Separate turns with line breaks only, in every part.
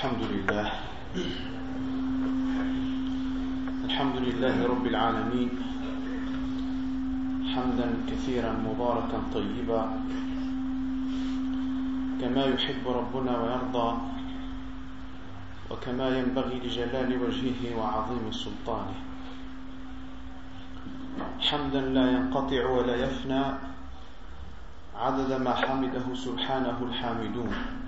الحمد لله. الحمد لله رب العالمين. حمدا كثيرا مباركا طيبا. كما يحب ربنا ويرضى. وكما ينبغي لجلال وجهه وعظيم سلطانه. حمدا لا ينقطع ولا يفنى. عدد ما حمده سبحانه الحامدون.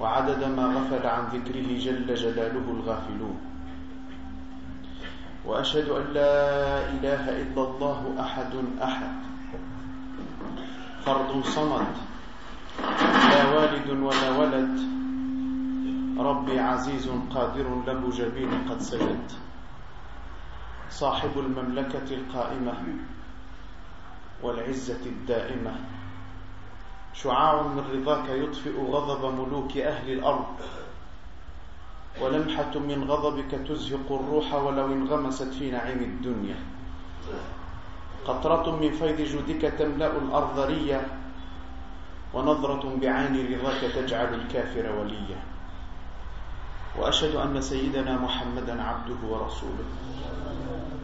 وعدد ما غفل عن ذكره جل جلاله الغافلون. وأشهد أن لا إله إلا الله أحد أحد. فرد صمد. لا والد ولا ولد. ربي عزيز قادر له جبين قد سجد. صاحب المملكة القائمة والعزة الدائمة. شعاع من رضاك يطفئ غضب ملوك أهل الأرض. ولمحة من غضبك تزهق الروح ولو انغمست في نعيم الدنيا. قطرة من فيض جودك تملأ الأرض ريا ونظرة بعين رضاك تجعل الكافر وليا. وأشهد أن سيدنا محمدا عبده ورسوله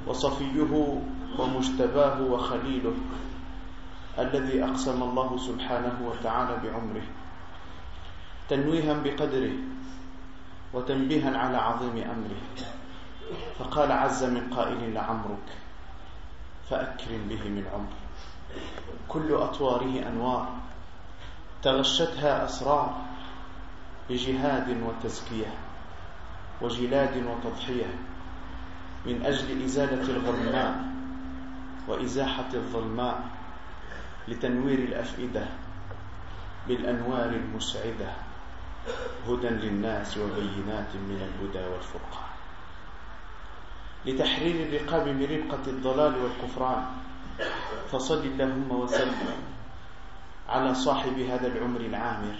وصفيه ومجتباه وخليله. الذي أقسم الله سبحانه وتعالى بعمره تنويها بقدره وتنبيها على عظيم أمره. فقال عز من قائل لعمرك فأكرم به من عمر. كل أطواره أنوار تغشتها أسرار بجهاد وتزكية وجلاد وتضحية من أجل إزالة الغماء وإزاحة الظلماء. لتنوير الأفئدة بالأنوار المسعدة هدى للناس وبينات من الهدى والفرقان. لتحرير الرقاب من ربقة الضلال والكفران فصل اللهم وسلم على صاحب هذا العمر العامر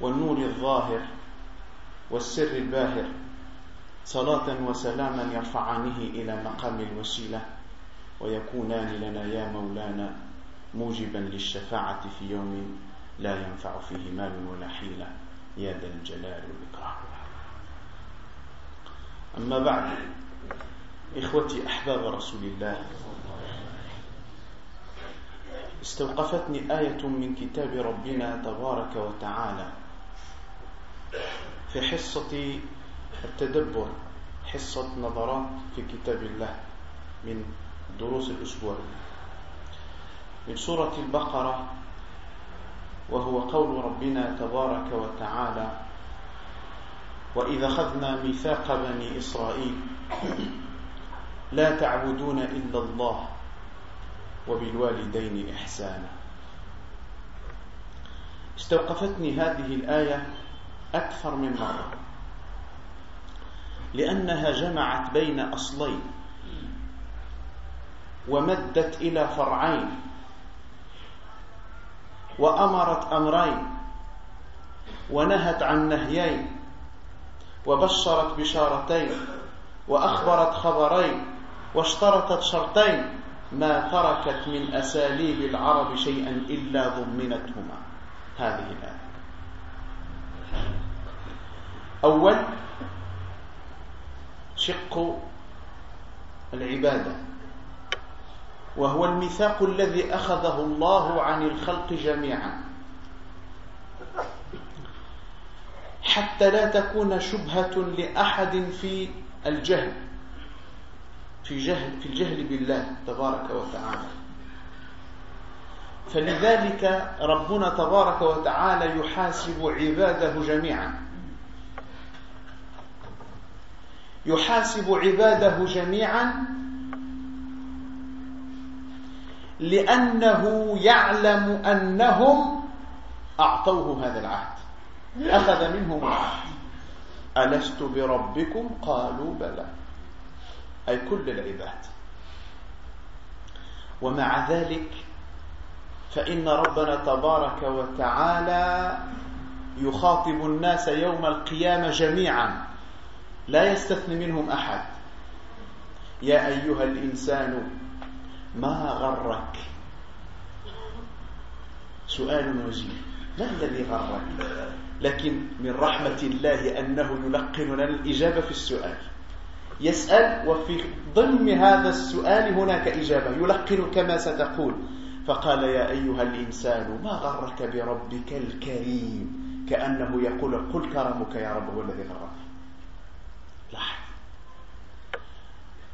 والنور الظاهر والسر الباهر صلاة وسلاما يرفعانه إلى مقام الوسيلة ويكونان لنا يا مولانا موجبا للشفاعة في يوم لا ينفع فيه مال ولا حيلة. يا ذا الجلال والإكرام. أما بعد إخوتي أحباب رسول الله استوقفتني آية من كتاب ربنا تبارك وتعالى في حصة التدبر حصة نظرات في كتاب الله من دروس الأسبوع. من سورة البقرة وهو قول ربنا تبارك وتعالى وإذا أخذنا ميثاق بني إسرائيل لا تعبدون إلا الله وبالوالدين إحسانا. استوقفتني هذه الآية أكثر من مرة لأنها جمعت بين أصلين ومدت إلى فرعين. وأمرت أمرين ونهت عن نهيين وبشرت بشارتين وأخبرت خبرين واشترطت شرطين ما تركت من أساليب العرب شيئا إلا ضمنتهما. هذه الآية. أول شق العبادة. وهو الميثاق الذي أخذه الله عن الخلق جميعا. حتى لا تكون شبهة لأحد في الجهل في جهل في الجهل بالله تبارك وتعالى. فلذلك ربنا تبارك وتعالى يحاسب عباده جميعا. يحاسب عباده جميعا لأنه يعلم أنهم أعطوه هذا العهد. أخذ منهم العهد. ألست بربكم؟ قالوا بلى. أي كل العباد. ومع ذلك فإن ربنا تبارك وتعالى يخاطب الناس يوم القيامة جميعا. لا يستثني منهم أحد. يا أيها الإنسان ما غرك؟ سؤال وجيه ما الذي غرك؟ لكن من رحمة الله أنه يلقننا الإجابة في السؤال. يسأل وفي ضمن هذا السؤال هناك إجابة. يلقن كما ستقول. فقال يا أيها الإنسان ما غرك بربك الكريم؟ كأنه يقول قل كرمك يا رب هو الذي غرك. لاحظ.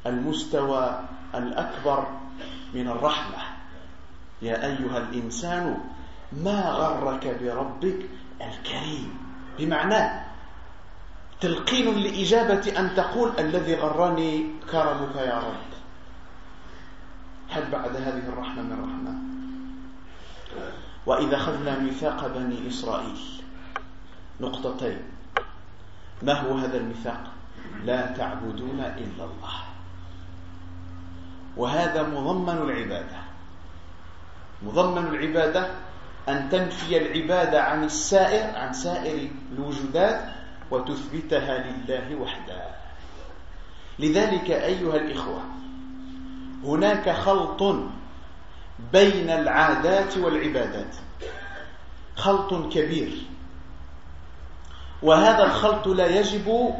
المستوى الأكبر من الرحمة. يا أيها الإنسان ما غرك بربك الكريم؟ بمعنى تلقين لإجابة أن تقول الذي غرني كرمك يا رب. هل بعد هذه الرحمة من رحمة؟ وإذا أخذنا ميثاق بني إسرائيل نقطتين. ما هو هذا الميثاق؟ لا تعبدون إلا الله. وهذا مضمن العبادة. مضمن العبادة أن تنفي العبادة عن السائر عن سائر الوجودات وتثبتها لله وحده. لذلك أيها الإخوة هناك خلط بين العادات والعبادات. خلط كبير. وهذا الخلط لا يجب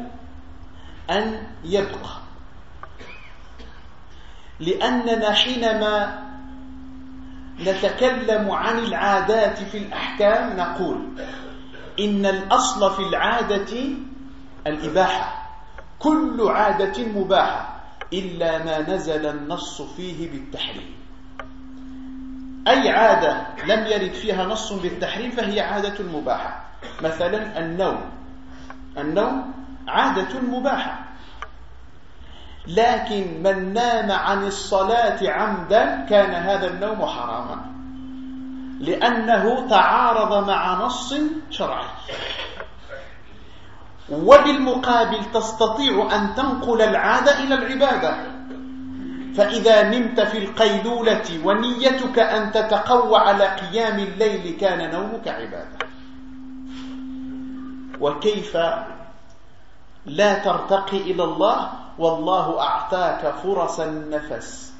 أن يبقى. لأننا حينما نتكلم عن العادات في الأحكام نقول إن الأصل في العادة الإباحة كل عادة مباحة إلا ما نزل النص فيه بالتحريم. أي عادة لم يرد فيها نص بالتحريم فهي عادة مباحة. مثلا النوم النوم عادة مباحة. لكن من نام عن الصلاة عمدا كان هذا النوم حراما. لأنه تعارض مع نص شرعي. وبالمقابل تستطيع أن تنقل العادة إلى العبادة. فإذا نمت في القيلولة ونيتك أن تتقوى على قيام الليل كان نومك عبادة. وكيف لا ترتقي إلى الله؟ والله أعطاك فرص النفس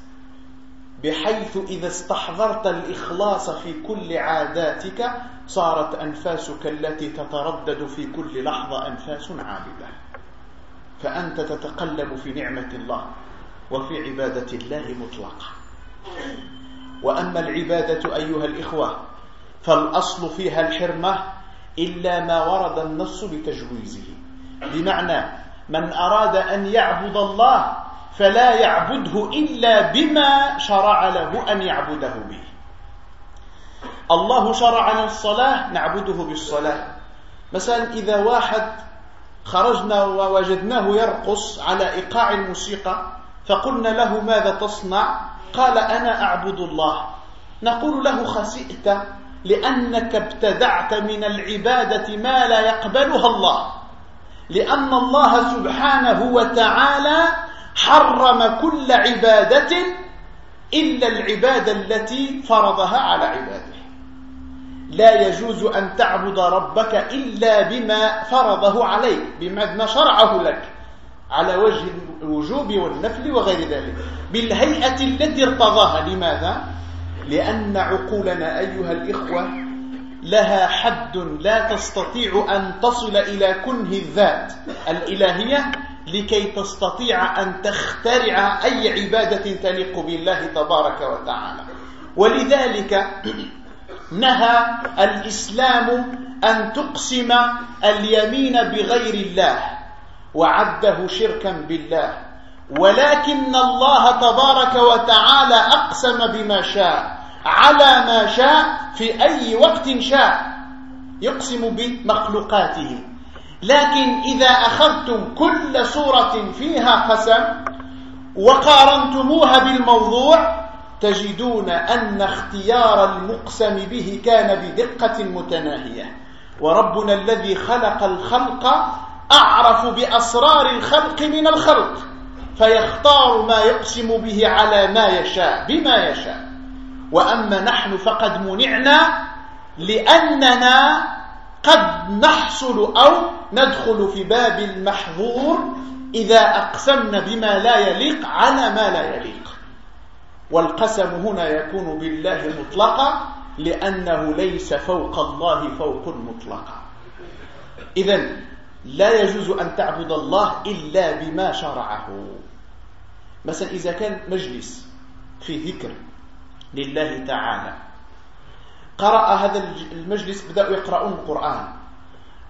بحيث إذا استحضرت الإخلاص في كل عاداتك صارت أنفاسك التي تتردد في كل لحظة أنفاس عابدة. فأنت تتقلب في نعمة الله وفي عبادة الله مطلقة. وأما العبادة أيها الإخوة فالأصل فيها الحرمة إلا ما ورد النص بتجويزه. بمعنى من أراد أن يعبد الله فلا يعبده إلا بما شرع له أن يعبده به. الله شرع لنا الصلاة نعبده بالصلاة. مثلا إذا واحد خرجنا ووجدناه يرقص على إيقاع الموسيقى فقلنا له ماذا تصنع؟ قال أنا أعبد الله. نقول له خسئت لأنك ابتدعت من العبادة ما لا يقبلها الله. لأن الله سبحانه وتعالى حرم كل عبادة إلا العبادة التي فرضها على عباده. لا يجوز أن تعبد ربك إلا بما فرضه عليك بما شرعه لك على وجه الوجوب والنفل وغير ذلك. بالهيئة التي ارتضاها. لماذا؟ لأن عقولنا أيها الإخوة لها حد لا تستطيع أن تصل إلى كنه الذات الإلهية لكي تستطيع أن تخترع أي عبادة تليق بالله تبارك وتعالى. ولذلك نهى الإسلام أن تقسم اليمين بغير الله وعده شركا بالله. ولكن الله تبارك وتعالى أقسم بما شاء على ما شاء في أي وقت شاء يقسم بمخلوقاته. لكن إذا أخذتم كل سورة فيها قسم وقارنتموها بالموضوع تجدون أن اختيار المقسم به كان بدقة متناهية. وربنا الذي خلق الخلق أعرف بأسرار الخلق من الخلق فيختار ما يقسم به على ما يشاء بما يشاء. وأما نحن فقد منعنا لأننا قد نحصل أو ندخل في باب المحظور إذا أقسمنا بما لا يليق على ما لا يليق. والقسم هنا يكون بالله مطلقا لأنه ليس فوق الله فوق مطلقا. إذا لا يجوز أن تعبد الله إلا بما شرعه. مثلا إذا كان مجلس في ذكر لله تعالى. قرأ هذا المجلس بدأوا يقرؤون القرآن.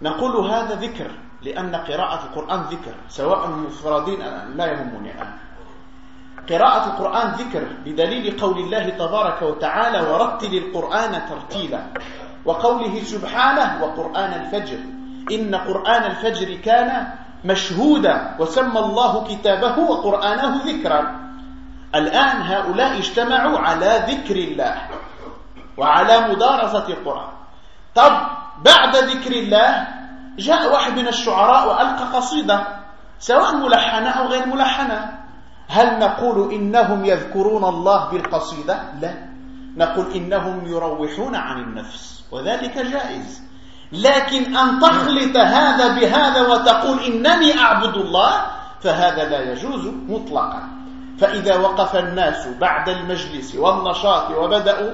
نقول هذا ذكر لأن قراءة القرآن ذكر سواء مفردين لا يهمني الآن. قراءة القرآن ذكر بدليل قول الله تبارك وتعالى ورتل القرآن ترتيلا وقوله سبحانه وقرآن الفجر إن قرآن الفجر كان مشهودا وسمى الله كتابه وقرآنه ذكرا. الآن هؤلاء اجتمعوا على ذكر الله وعلى مدارسة القرآن. طب بعد ذكر الله جاء واحد من الشعراء وألقى قصيدة سواء ملحنة أو غير ملحنة. هل نقول إنهم يذكرون الله بالقصيدة؟ لا. نقول إنهم يروحون عن النفس وذلك جائز. لكن أن تخلط هذا بهذا وتقول إنني أعبد الله فهذا لا يجوز مطلقا. فإذا وقف الناس بعد المجلس والنشاط وبدأوا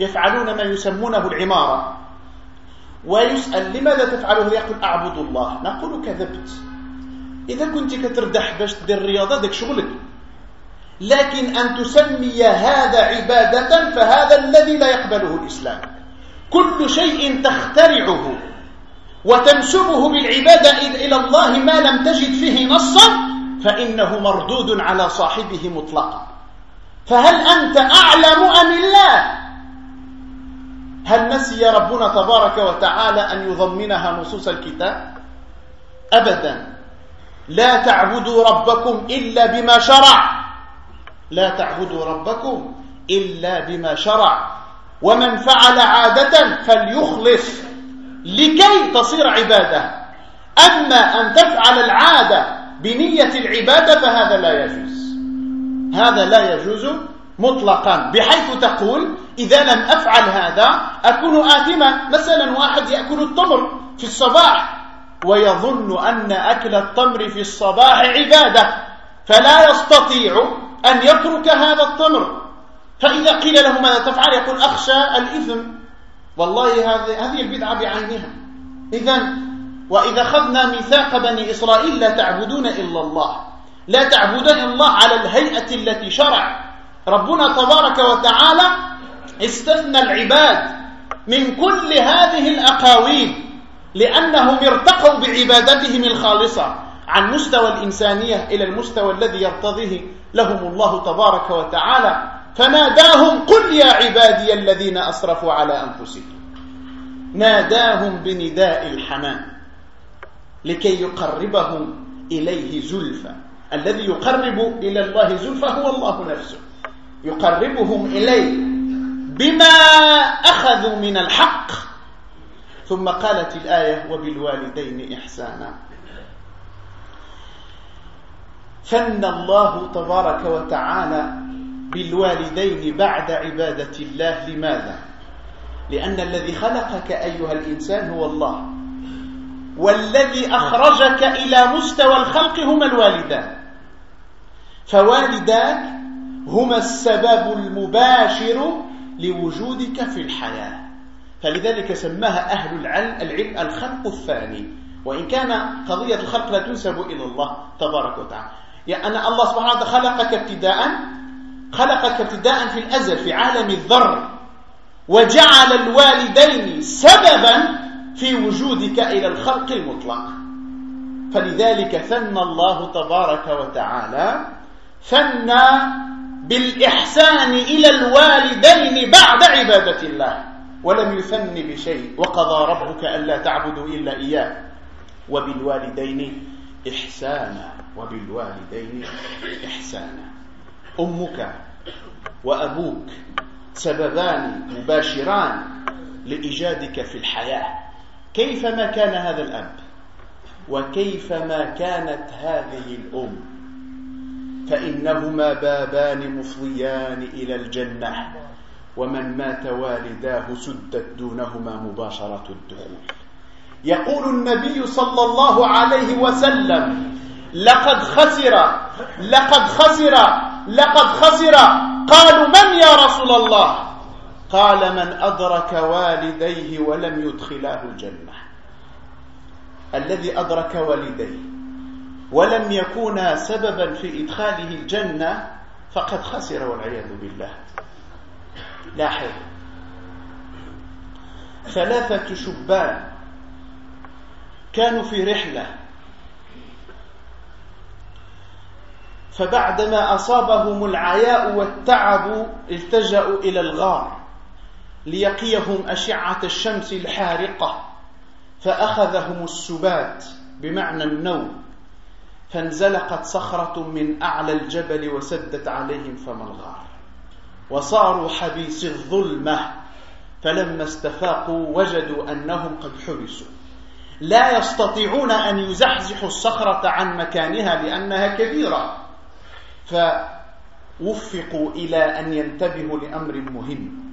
يفعلون ما يسمونه العمارة. ويسأل لماذا تفعل هذا يقول أعبد الله. نقول كذبت. إذا كنت كتردح باش تدير الرياضة داك شغلك. لكن أن تسمي هذا عبادة فهذا الذي لا يقبله الإسلام. كل شيء تخترعه وتنسبه بالعبادة إلى الله ما لم تجد فيه نصا فإنه مردود على صاحبه مطلقا. فهل أنت أعلم أم الله؟ هل نسي ربنا تبارك وتعالى أن يضمنها نصوص الكتاب؟ أبدا. لا تعبدوا ربكم إلا بما شرع. لا تعبدوا ربكم إلا بما شرع. ومن فعل عادة فليخلص لكي تصير عبادة. أما أن تفعل العادة بنية العبادة فهذا لا يجوز. هذا لا يجوز مطلقا. بحيث تقول إذا لم أفعل هذا أكون آثما. مثلا واحد يأكل التمر في الصباح ويظن أن أكل التمر في الصباح عبادة فلا يستطيع أن يترك هذا التمر. فإذا قيل له ماذا تفعل؟ يقول أخشى الإثم. والله هذه البدعة بعينها. إذا وإذا أخذنا ميثاق بني إسرائيل لا تعبدون إلا الله. لا تعبدون الله على الهيئة التي شرع. ربنا تبارك وتعالى استثنى العباد من كل هذه الأقاويل لأنهم ارتقوا بعبادتهم الخالصة عن مستوى الإنسانية إلى المستوى الذي يرتضيه لهم الله تبارك وتعالى. فناداهم قل يا عبادي الذين أسرفوا على أنفسهم ناداهم بنداء الحنان لكي يقربهم إليه زلفى. الذي يقرب إلى الله زلفى هو الله نفسه. يقربهم إليه بما أخذوا من الحق. ثم قالت الآية وبالوالدين إحسانا. ثنى الله تبارك وتعالى بالوالدين بعد عبادة الله. لماذا؟ لأن الذي خلقك أيها الإنسان هو الله. والذي أخرجك إلى مستوى الخلق هما الوالدان. فوالداك هما السبب المباشر لوجودك في الحياة. فلذلك سماها أهل العلم, العلم الخلق الثاني. وإن كان قضية الخلق لا تنسب إلى الله تبارك وتعالى. يعني أن الله سبحانه وتعالى خلقك ابتداء خلقك ابتداء في الأزل في عالم الذر وجعل الوالدين سببا في وجودك إلى الخلق المطلق. فلذلك ثنى الله تبارك وتعالى ثنى بالإحسان إلى الوالدين بعد عبادة الله. ولم يثن بشيء وقضى ربك ألا تعبدوا إلا إياه. وبالوالدين إحسانا وبالوالدين إحسانا. أمك وأبوك سببان مباشران لإيجادك في الحياة. كيفما كان هذا الأب؟ وكيفما كانت هذه الأم؟ فإنهما بابان مفضيان إلى الجنة. ومن مات والداه سدت دونهما مباشرة الدخول. يقول النبي صلى الله عليه وسلم لقد خسر لقد خسر لقد خسر. قالوا من يا رسول الله؟ قال من أدرك والديه ولم يدخلاه الجنة. الذي أدرك والديه ولم يكونا سببا في إدخاله الجنة فقد خسر والعياذ بالله. لاحظ ثلاثة شبان كانوا في رحلة. فبعدما أصابهم العياء والتعب التجأوا إلى الغار. ليقيهم أشعة الشمس الحارقة فأخذهم السبات بمعنى النوم فانزلقت صخرة من أعلى الجبل وسدت عليهم فم الغار وصاروا حبيس الظلمة فلما استفاقوا وجدوا أنهم قد حبسوا لا يستطيعون أن يزحزحوا الصخرة عن مكانها لأنها كبيرة فوفقوا إلى أن ينتبهوا لأمر مهم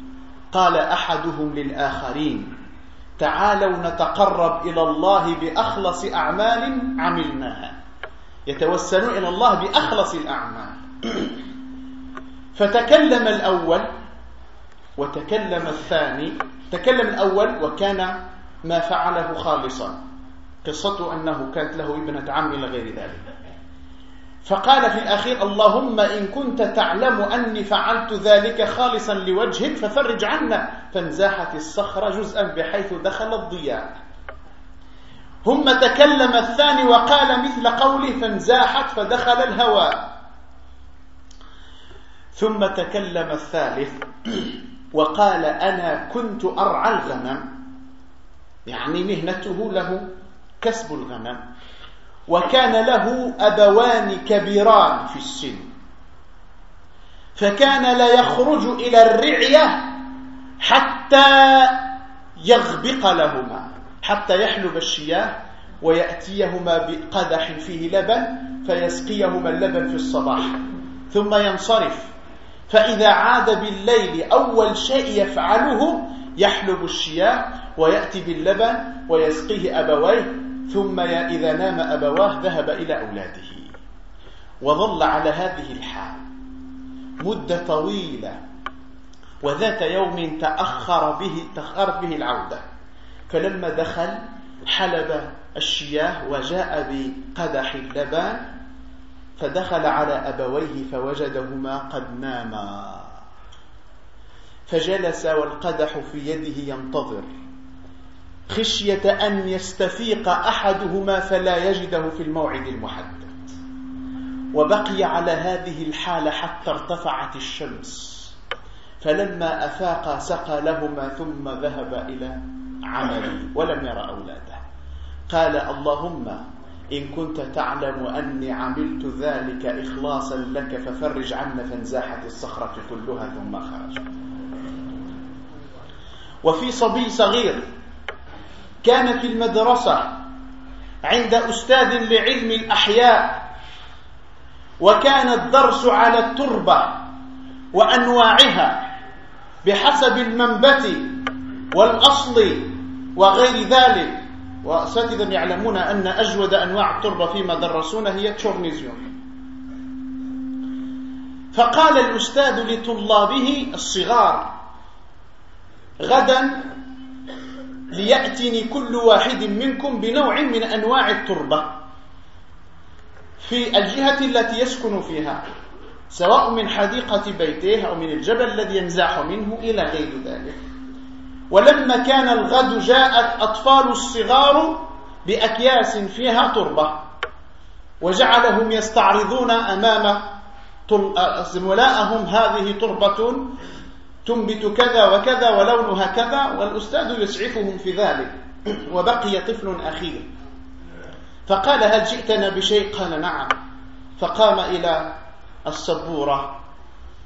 قال أحدهم للآخرين تعالوا نتقرب إلى الله بأخلص أعمال عملناها. يتوسلون إلى الله بأخلص الأعمال. فتكلم الأول وتكلم الثاني تكلم الأول وكان ما فعله خالصا. قصته أنه كانت له ابنة عم إلى غير ذلك. فقال في الأخير اللهم إن كنت تعلم أني فعلت ذلك خالصا لوجهك ففرج عنا. فانزاحت الصخرة جزءا بحيث دخل الضياء. ثم تكلم الثاني وقال مثل قوله فانزاحت فدخل الهواء. ثم تكلم الثالث وقال أنا كنت أرعى الغنم. يعني مهنته له كسب الغنم. وكان له أبوان كبيران في السن. فكان لا يخرج إلى الرعية حتى يغبق لهما حتى يحلب الشياه ويأتيهما بقدح فيه لبن فيسقيهما اللبن في الصباح ثم ينصرف. فإذا عاد بالليل أول شيء يفعله يحلب الشياه ويأتي باللبن ويسقيه أبويه ثم إذا نام أبواه ذهب إلى أولاده وظل على هذه الحال مدة طويلة وذات يوم تأخر به تأخرت به العودة. فلما دخل حلب الشياه وجاء بقدح اللبان فدخل على أبويه فوجدهما قد ناما. فجلس والقدح في يده ينتظر. خشية أن يستفيق أحدهما فلا يجده في الموعد المحدد. وبقي على هذه الحالة حتى ارتفعت الشمس. فلما أفاق سقى لهما ثم ذهب إلى عمله ولم يرى أولاده. قال اللهم إن كنت تعلم أني عملت ذلك إخلاصا لك ففرج عنا فانزاحت الصخرة كلها ثم خرج. وفي صبي صغير كان في المدرسة عند أستاذ لعلم الأحياء وكان الدرس على التربة وأنواعها بحسب المنبت والأصل وغير ذلك. وأساتذة يعلمون أن أجود أنواع التربة فيما درسونا هي تشورنيزيوم. فقال الأستاذ لطلابه الصغار غدا ليأتني كل واحد منكم بنوع من أنواع التربة في الجهة التي يسكن فيها سواء من حديقة بيته أو من الجبل الذي ينزاح منه إلى غير ذلك. ولما كان الغد جاءت أطفال الصغار بأكياس فيها تربة وجعلهم يستعرضون أمام زملائهم هذه تربة تنبت كذا وكذا ولونها كذا والأستاذ يسعفهم في ذلك. وبقي طفل أخير فقال هل جئتنا بشيء؟ قال نعم. فقام إلى السبورة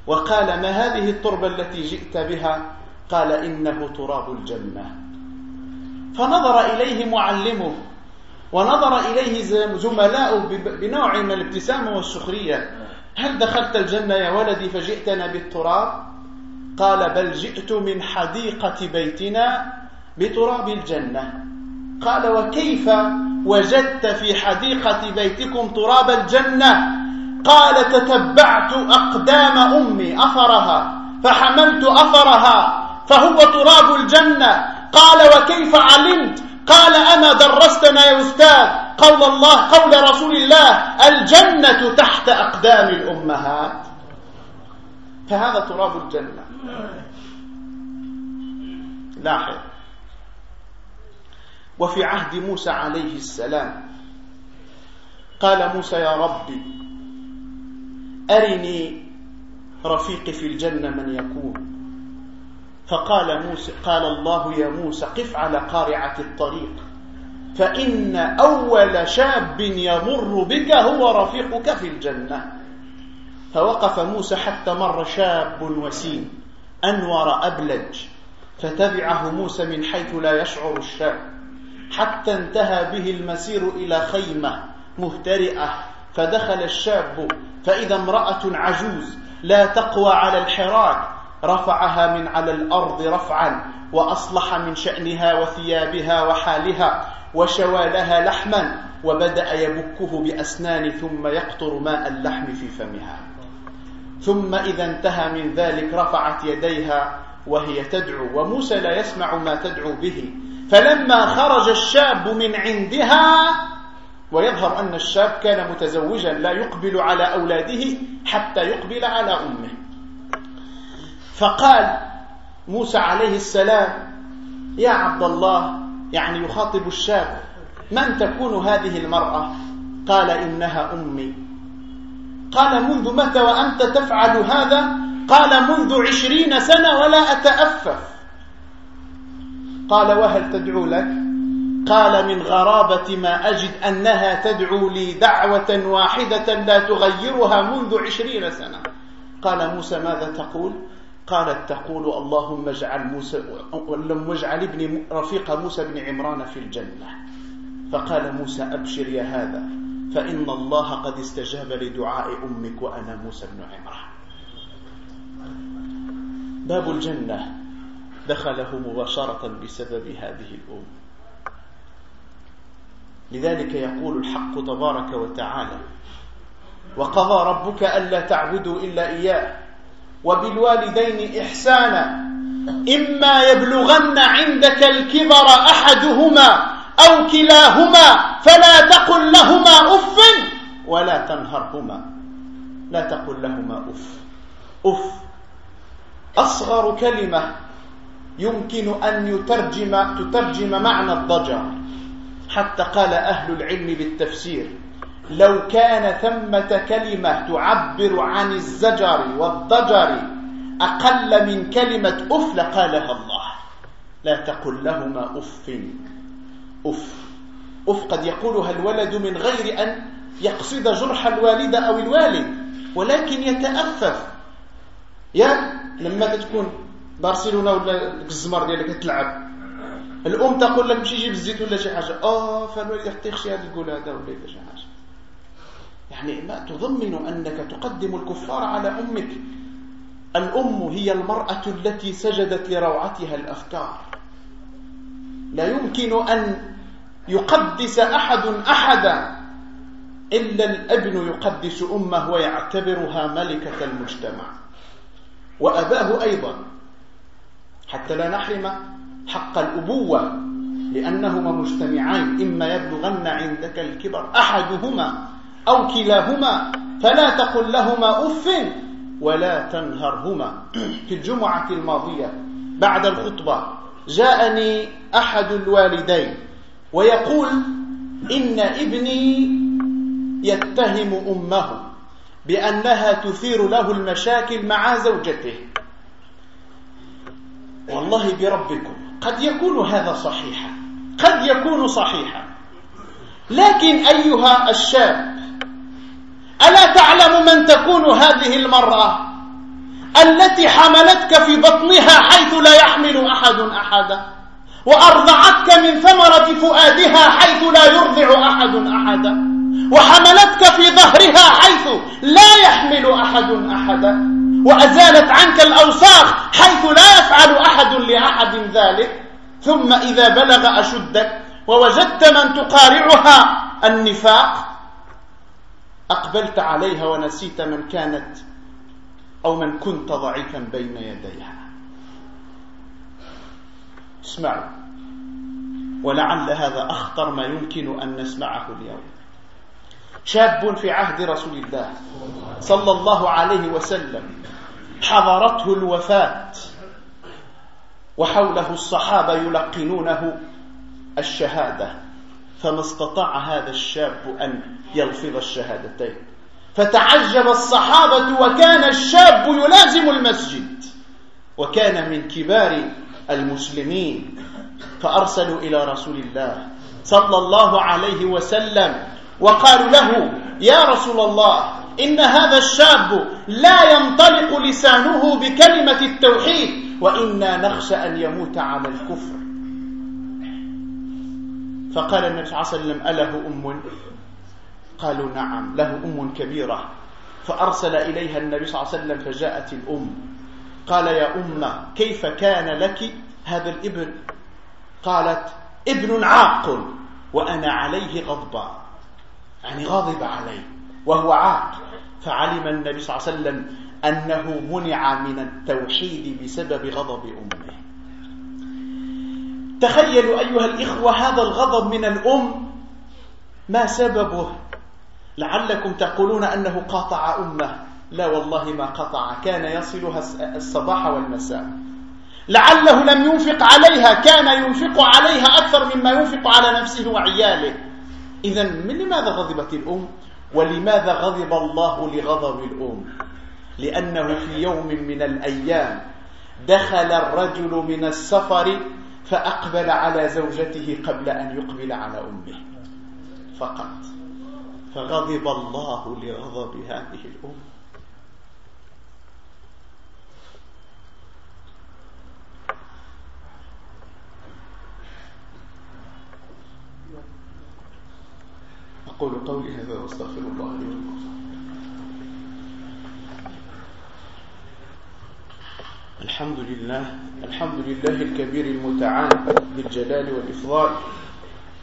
وقال ما هذه التربة التي جئت بها؟ قال إنه تراب الجنة. فنظر إليه معلمه ونظر إليه زملاؤه بنوع من الابتسامة والسخرية. هل دخلت الجنة يا ولدي فجئتنا بالتراب؟ قال بل جئت من حديقة بيتنا بتراب الجنة. قال وكيف وجدت في حديقة بيتكم تراب الجنة؟ قال تتبعت أقدام أمي أثرها فحملت أثرها فهو تراب الجنة. قال وكيف علمت؟ قال أما درستنا يا أستاذ قول الله قول رسول الله الجنة تحت أقدام الأمهات. فهذا تراب الجنة. لاحظ. وفي عهد موسى عليه السلام قال موسى يا ربي أرني رفيقي في الجنة من يكون. فقال موسى قال الله يا موسى قف على قارعة الطريق فإن أول شاب يمر بك هو رفيقك في الجنة. فوقف موسى حتى مر شاب وسيم أنور أبلج فتبعه موسى من حيث لا يشعر الشاب حتى انتهى به المسير إلى خيمة مهترئة فدخل الشاب فإذا امرأة عجوز لا تقوى على الحراك رفعها من على الأرض رفعا وأصلح من شأنها وثيابها وحالها وشوى لها لحما وبدأ يبكه بأسنان ثم يقطر ماء اللحم في فمها. ثم إذا انتهى من ذلك رفعت يديها وهي تدعو وموسى لا يسمع ما تدعو به. فلما خرج الشاب من عندها ويظهر أن الشاب كان متزوجا لا يقبل على أولاده حتى يقبل على أمه. فقال موسى عليه السلام يا عبد الله يعني يخاطب الشاب من تكون هذه المرأة؟ قال إنها أمي. قال منذ متى وأنت تفعل هذا؟ قال منذ عشرين سنة ولا أتأفف. قال وهل تدعو لك؟ قال من غرابة ما أجد أنها تدعو لي دعوة واحدة لا تغيرها منذ عشرين سنة. قال موسى ماذا تقول؟ قالت تقول اللهم اجعل موسى اللهم اجعل ابني رفيق موسى بن عمران في الجنة. فقال موسى أبشر يا هذا. فإن الله قد استجاب لدعاء أمك وأنا موسى بن عمران. باب الجنة. دخله مباشرة بسبب هذه الأم لذلك يقول الحق تبارك وتعالى وقضى ربك ألا تعبدوا إلا إياه وبالوالدين إحسانا إما يبلغن عندك الكبر أحدهما أو كلاهما فلا تقل لهما أف ولا تنهرهما. لا تقل لهما أف. أف. أصغر كلمة يمكن أن يترجم تترجم معنى الضجر. حتى قال أهل العلم بالتفسير لو كان ثمة كلمة تعبر عن الزجر والضجر أقل من كلمة أف لقالها الله. لا تقل لهما أف. أف أف قد يقولها الولد من غير أن يقصد جرح الوالدة أو الوالد ولكن يتأفف. يا لما تكون برشلونة ولا الزمر ديالك تلعب الأم تقول لك مشي جيب الزيت ولا شي حاجة. آه فالوالد يحطي شي هذا تقول هذا ولا شي حاجة. يعني ما تضمن أنك تقدم الكفار على أمك. الأم هي المرأة التي سجدت لروعتها الأفكار. لا يمكن أن يقدس أحد أحدا إلا الأبن يقدس أمه ويعتبرها ملكة المجتمع. وأباه أيضا. حتى لا نحرم حق الأبوة لأنهما مجتمعين إما يبلغن عندك الكبر أحدهما أو كلاهما فلا تقل لهما أف ولا تنهرهما. في الجمعة الماضية بعد الخطبة جاءني أحد الوالدين. ويقول إن ابني يتهم أمه بأنها تثير له المشاكل مع زوجته. والله بربكم قد يكون هذا صحيحا قد يكون صحيحا. لكن أيها الشاب ألا تعلم من تكون هذه المرأة التي حملتك في بطنها حيث لا يحمل أحد أحدا؟ وأرضعتك من ثمرة فؤادها حيث لا يرضع أحد أحدا وحملتك في ظهرها حيث لا يحمل أحد أحدا وأزالت عنك الأوساخ حيث لا يفعل أحد لأحد ذلك. ثم إذا بلغ أشدك ووجدت من تقارعها النفاق أقبلت عليها ونسيت من كانت أو من كنت ضعيفا بين يديها. اسمعوا. ولعل هذا أخطر ما يمكن أن نسمعه اليوم. شاب في عهد رسول الله صلى الله عليه وسلم حضرته الوفاة وحوله الصحابة يلقنونه الشهادة. فما استطاع هذا الشاب أن يلفظ الشهادتين. فتعجب الصحابة وكان الشاب يلازم المسجد. وكان من كبار المسلمين. فأرسلوا إلى رسول الله صلى الله عليه وسلم وقالوا له يا رسول الله إن هذا الشاب لا ينطلق لسانه بكلمة التوحيد وإنا نخشى أن يموت على الكفر. فقال النبي صلى الله عليه وسلم أله أم؟ قالوا نعم له أم كبيرة. فأرسل إليها النبي صلى الله عليه وسلم فجاءت الأم. قال يا أم كيف كان لك هذا الابن قالت ابن عاق وأنا عليه غضبان يعني غضب عليه وهو عاق. فعلم النبي صلى الله عليه وسلم أنه منع من التوحيد بسبب غضب أمه. تخيلوا أيها الإخوة هذا الغضب من الأم ما سببه؟ لعلكم تقولون أنه قاطع أمه. لا والله ما قطع كان يصلها الصباح والمساء. لعله لم ينفق عليها كان ينفق عليها أكثر مما ينفق على نفسه وعياله. إذا من لماذا غضبت الأم؟ ولماذا غضب الله لغضب الأم؟ لأنه في يوم من الأيام دخل الرجل من السفر فأقبل على زوجته قبل أن يقبل على أمه. فقط. فغضب الله لغضب هذه الأم. أقول قولي هذا وأستغفر الله لي ولكم. الحمد لله الحمد لله الكبير المتعال بالجلال والإفضال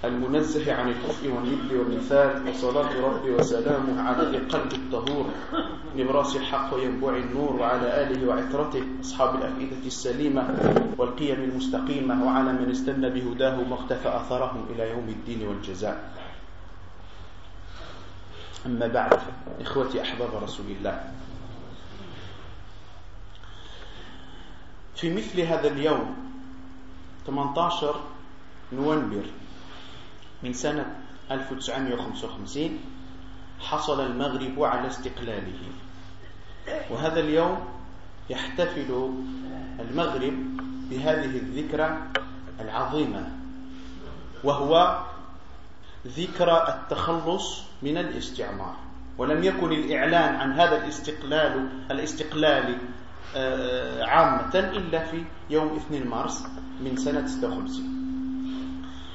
المنزه عن الكفر والند والنفاق وصلاة ربي وسلامه على القلب الطهور نبراس الحق وينبوع النور وعلى آله وعترته أصحاب الأفئدة السليمة والقيم المستقيمة وعلى من استنى بهداه واقتفى أثرهم إلى يوم الدين والجزاء. أما بعد إخوتي أحباب رسول الله. في مثل هذا اليوم 18 نوفمبر من سنة 1955 حصل المغرب على استقلاله. وهذا اليوم يحتفل المغرب بهذه الذكرى العظيمة وهو ذكرى التخلص من الاستعمار ولم يكن الإعلان عن هذا الاستقلال الاستقلال آه، عامة إلا في يوم 2 مارس من سنة 56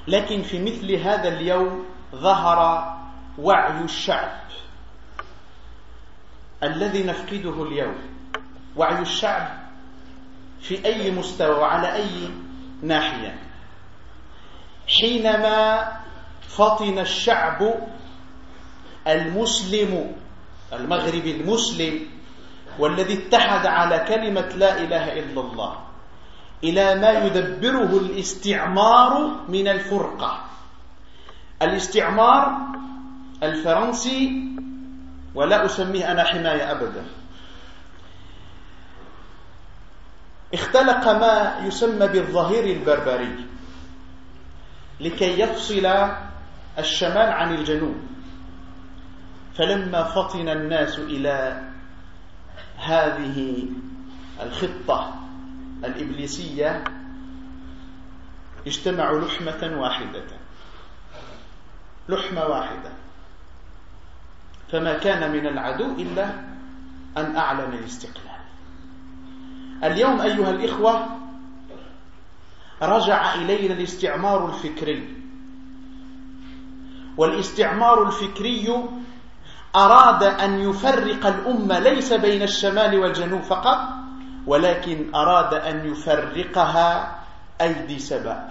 لكن في مثل هذا اليوم ظهر وعي الشعب الذي نفقده اليوم. وعي الشعب في أي مستوى وعلى أي ناحية؟ حينما فطن الشعب المسلم المغربي المسلم والذي اتحد على كلمة لا إله إلا الله إلى ما يدبره الاستعمار من الفرقة. الاستعمار الفرنسي ولا أسميه أنا حماية أبدا. اختلق ما يسمى بالظهير البربري لكي يفصل الشمال عن الجنوب. فلما فطن الناس إلى هذه الخطة الإبليسية اجتمعوا لحمة واحدة. لحمة واحدة. فما كان من العدو إلا أن أعلن الاستقلال. اليوم أيها الإخوة رجع إلينا الاستعمار الفكري. والاستعمار الفكري أراد أن يفرق الأمة ليس بين الشمال والجنوب فقط ولكن أراد أن يفرقها أيدي سباء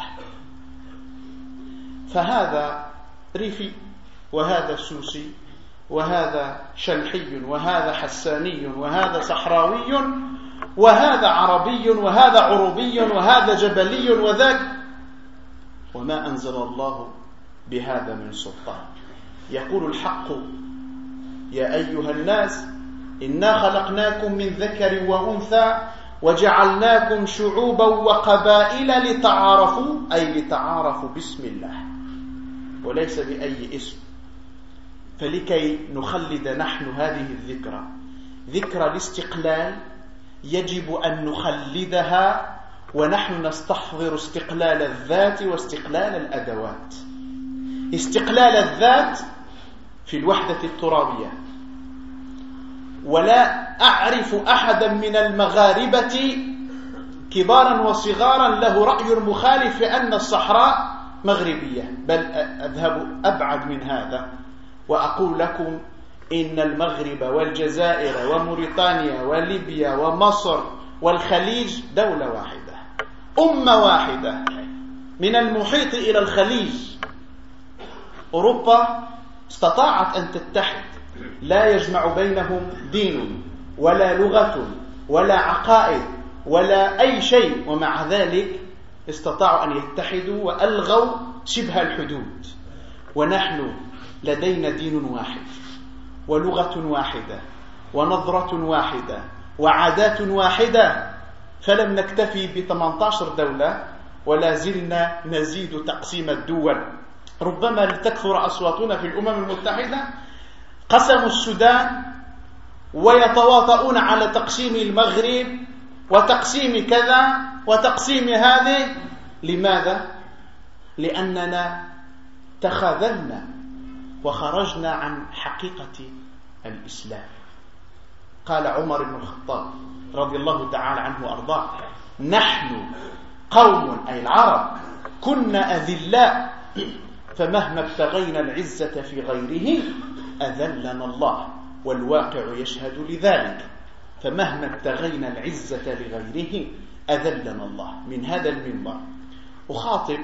فهذا ريفي وهذا سوسي وهذا شلحي وهذا حساني وهذا صحراوي وهذا عربي وهذا عروبي وهذا جبلي وذاك. وما أنزل الله بهذا من سلطان. يقول الحق يا أيها الناس إنا خلقناكم من ذكر وأنثى وجعلناكم شعوبا وقبائل لتعارفوا أي لتعارفوا باسم الله وليس بأي اسم. فلكي نخلد نحن هذه الذكرى ذكرى الاستقلال يجب أن نخلدها ونحن نستحضر استقلال الذات واستقلال الأدوات. استقلال الذات في الوحدة الترابية. ولا أعرف أحدا من المغاربة كبارا وصغارا له رأي مخالف أن الصحراء مغربية. بل أذهب أبعد من هذا وأقول لكم إن المغرب والجزائر وموريتانيا وليبيا ومصر والخليج دولة واحدة. أمة واحدة. من المحيط إلى الخليج. أوروبا استطاعت أن تتحد. لا يجمع بينهم دين ولا لغة ولا عقائد ولا أي شيء ومع ذلك استطاعوا أن يتحدوا وألغوا شبه الحدود. ونحن لدينا دين واحد ولغة واحدة ونظرة واحدة وعادات واحدة. فلم نكتفي ب 18 دولة ولا زلنا نزيد تقسيم الدول. ربما لتكثر أصواتنا في الأمم المتحدة قسموا السودان ويتواطؤون على تقسيم المغرب وتقسيم كذا وتقسيم هذه. لماذا؟ لأننا تخاذلنا وخرجنا عن حقيقة الإسلام. قال عمر بن الخطاب رضي الله تعالى عنه وأرضاه نحن قوم أي العرب كنا أذلاء. فمهما ابتغينا العزة في غيره أذلنا الله والواقع يشهد لذلك. فمهما ابتغينا العزة لغيره أذلنا الله. من هذا المنبر. أخاطب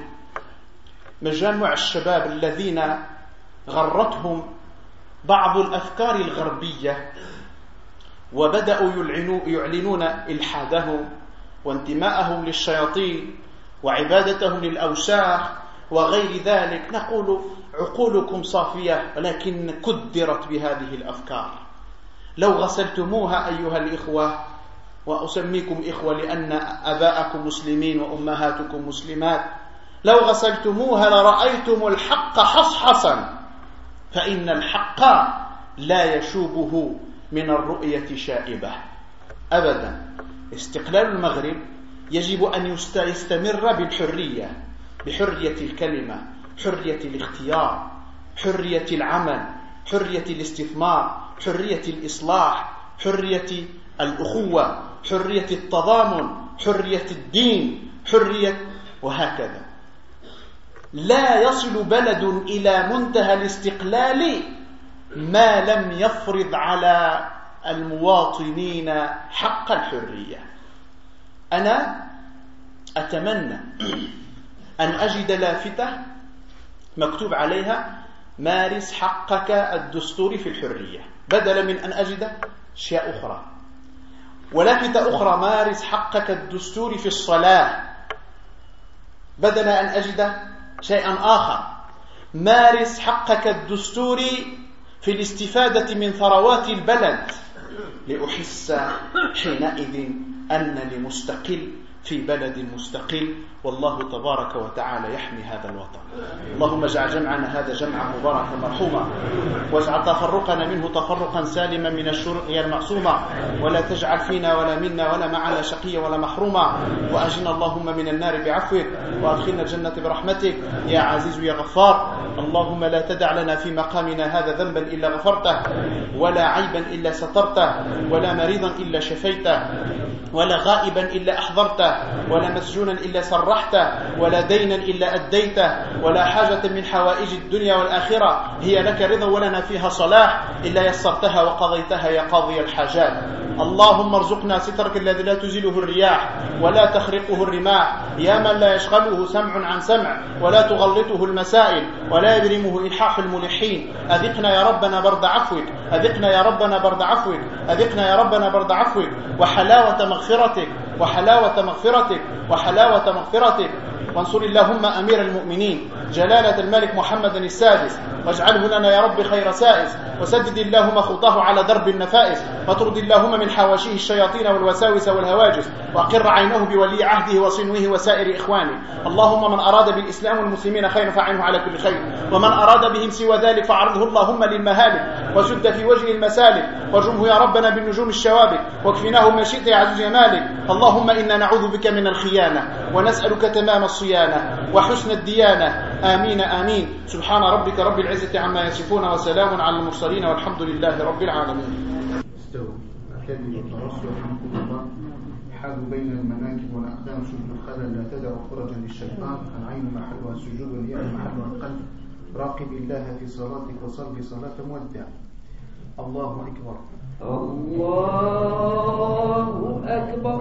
مجامع الشباب الذين غرتهم بعض الأفكار الغربية وبدأوا يعلنون إلحادهم وانتماءهم للشياطين وعبادتهم للأوساخ وغير ذلك نقول عقولكم صافية ولكن كدرت بهذه الأفكار. لو غسلتموها أيها الإخوة وأسميكم إخوة لأن أباءكم مسلمين وأمهاتكم مسلمات لو غسلتموها لرأيتم الحق حصحصا فإن الحق لا يشوبه من الرؤية شائبة. أبدا. استقلال المغرب يجب أن يستمر بالحرية. بحرية الكلمة حرية الاختيار حرية العمل حرية الاستثمار حرية الإصلاح حرية الأخوة حرية التضامن حرية الدين حرية وهكذا. لا يصل بلد إلى منتهى الاستقلال ما لم يفرض على المواطنين حق الحرية. أنا أتمنى أن أجد لافتة مكتوب عليها مارس حقك الدستوري في الحرية. بدلا من أن أجد أشياء أخرى. ولافتة أخرى مارس حقك الدستوري في الصلاة. بدل أن أجد شيئا آخر. مارس حقك الدستوري في الاستفادة من ثروات البلد. لأحس حينئذ أنني مستقل في بلد مستقل والله تبارك وتعالى يحمي هذا الوطن. اللهم اجعل جمعنا هذا جمعا مباركا مرحوما. واجعل تفرقنا منه تفرقا سالما من الشرق المعصومة. ولا تجعل فينا ولا منا ولا معنا شقيا ولا محروما. وأجنا اللهم من النار بعفوك. وأدخلنا الجنة برحمتك. يا عزيز يا غفار. اللهم لا تدع لنا في مقامنا هذا ذنبا إلا غفرته. ولا عيبا إلا سترته. ولا مريضا إلا شفيته. ولا غائبا إلا أحضرته. ولا مسجونا إلا سرحته ولا دينا إلا أديته ولا حاجة من حوائج الدنيا والآخرة. هي لك رضا ولنا فيها صلاح إلا يسرتها وقضيتها يا قاضي الحاجات. اللهم ارزقنا سترك الذي لا تزيله الرياح ولا تخرقه الرماح. يا من لا يشغله سمع عن سمع ولا تغلطه المسائل ولا يبرمه إلحاح الملحين. أذقنا يا ربنا برد عفوك أذقنا يا ربنا برد عفوك
أذقنا يا ربنا برد عفوك وحلاوة مغفرتك وحلاوة مغفرتك وحلاوة مغفرتك. وانصر اللهم أمير المؤمنين. جلالة الملك محمد السادس. واجعله لنا يا رب خير سائس. وسدد اللهم خطاه على درب النفائس. واطرد اللهم من حواشيه الشياطين والوساوس والهواجس. وقر عينه بولي عهده وصنوه وسائر إخوانه. اللهم من أراد بالإسلام والمسلمين خير فعنه على كل خير. ومن أراد بهم سوى ذلك فعرضه اللهم للمهالك. وسد في وجه المسالك. وارجمه يا ربنا بالنجوم الشوابك. واكفناه ما شئت يا عزيز مالك. اللهم إنا نعوذ بك من الخيانة. ونسألك تمام الصيانة. وحسن الديانة. آمين آمين. سبحان ربك رب العزة عما يصفون وسلام على المرسلين والحمد لله رب العالمين.
استووا. يرحمكم الله. حالوا بين المناكب والأقدام. سجود الخلل لا تدع فرجا للشيطان. العين محلها السجود والياء محلها القلب. راقب الله في صلاتك وصل صلاة مودع. الله أكبر.
الله أكبر.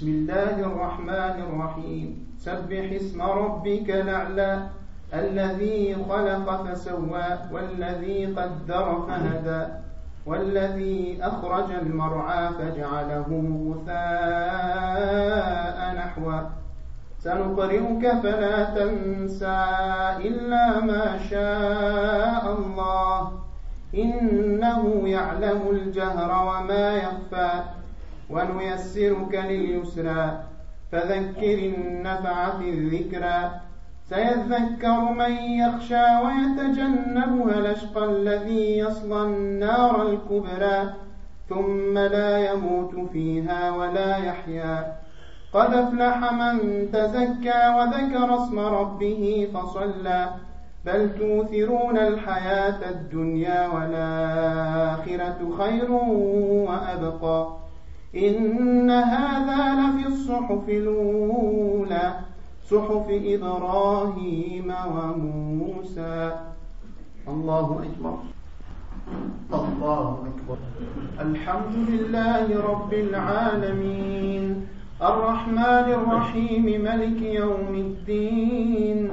بسم الله الرحمن الرحيم. سبح اسم ربك الأعلى الذي خلق فسوى والذي قدر فهدى والذي أخرج المرعى فجعله غثاء نحوا سنقرئك فلا تنسى إلا ما شاء الله. إنه يعلم الجهر وما يخفى. ونيسرك لليسرى فذكر النفعة الذكرى. سيذكر من يخشى ويتجنبها الأشقى الذي يصلى النار الكبرى ثم لا يموت فيها ولا يحيا. قد افلح من تزكى وذكر اسم ربه فصلى. بل توثرون الحياة الدنيا والآخرة خير وأبقى. إن هذا لفي الصحف الأولى صحف إبراهيم وموسى. الله أكبر. الله أكبر. الحمد لله رب العالمين. الرحمن الرحيم ملك يوم الدين.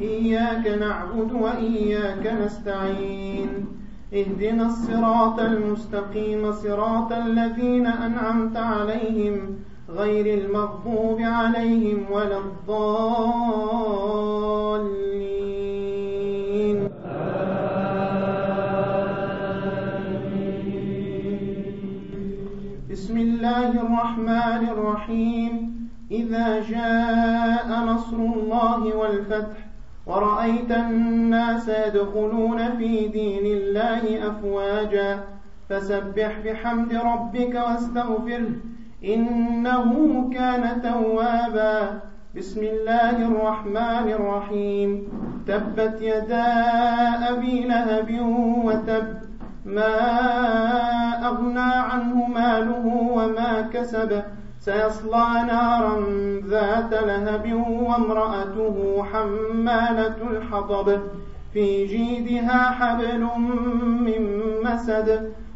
إياك نعبد وإياك نستعين. اهدنا الصراط المستقيم صراط الذين أنعمت عليهم غير المغضوب عليهم ولا الضالين. بسم الله الرحمن الرحيم. إذا جاء نصر الله والفتح ورأيت الناس يدخلون في دين فسبح بحمد ربك واستغفره إنه كان توابا. بسم الله الرحمن الرحيم. تبت يدا أبي لهب وتب. ما أغنى عنه ماله وما كسب. سيصلى نارا ذات لهب وامرأته حمالة الحطب. في جيدها حبل من مسد.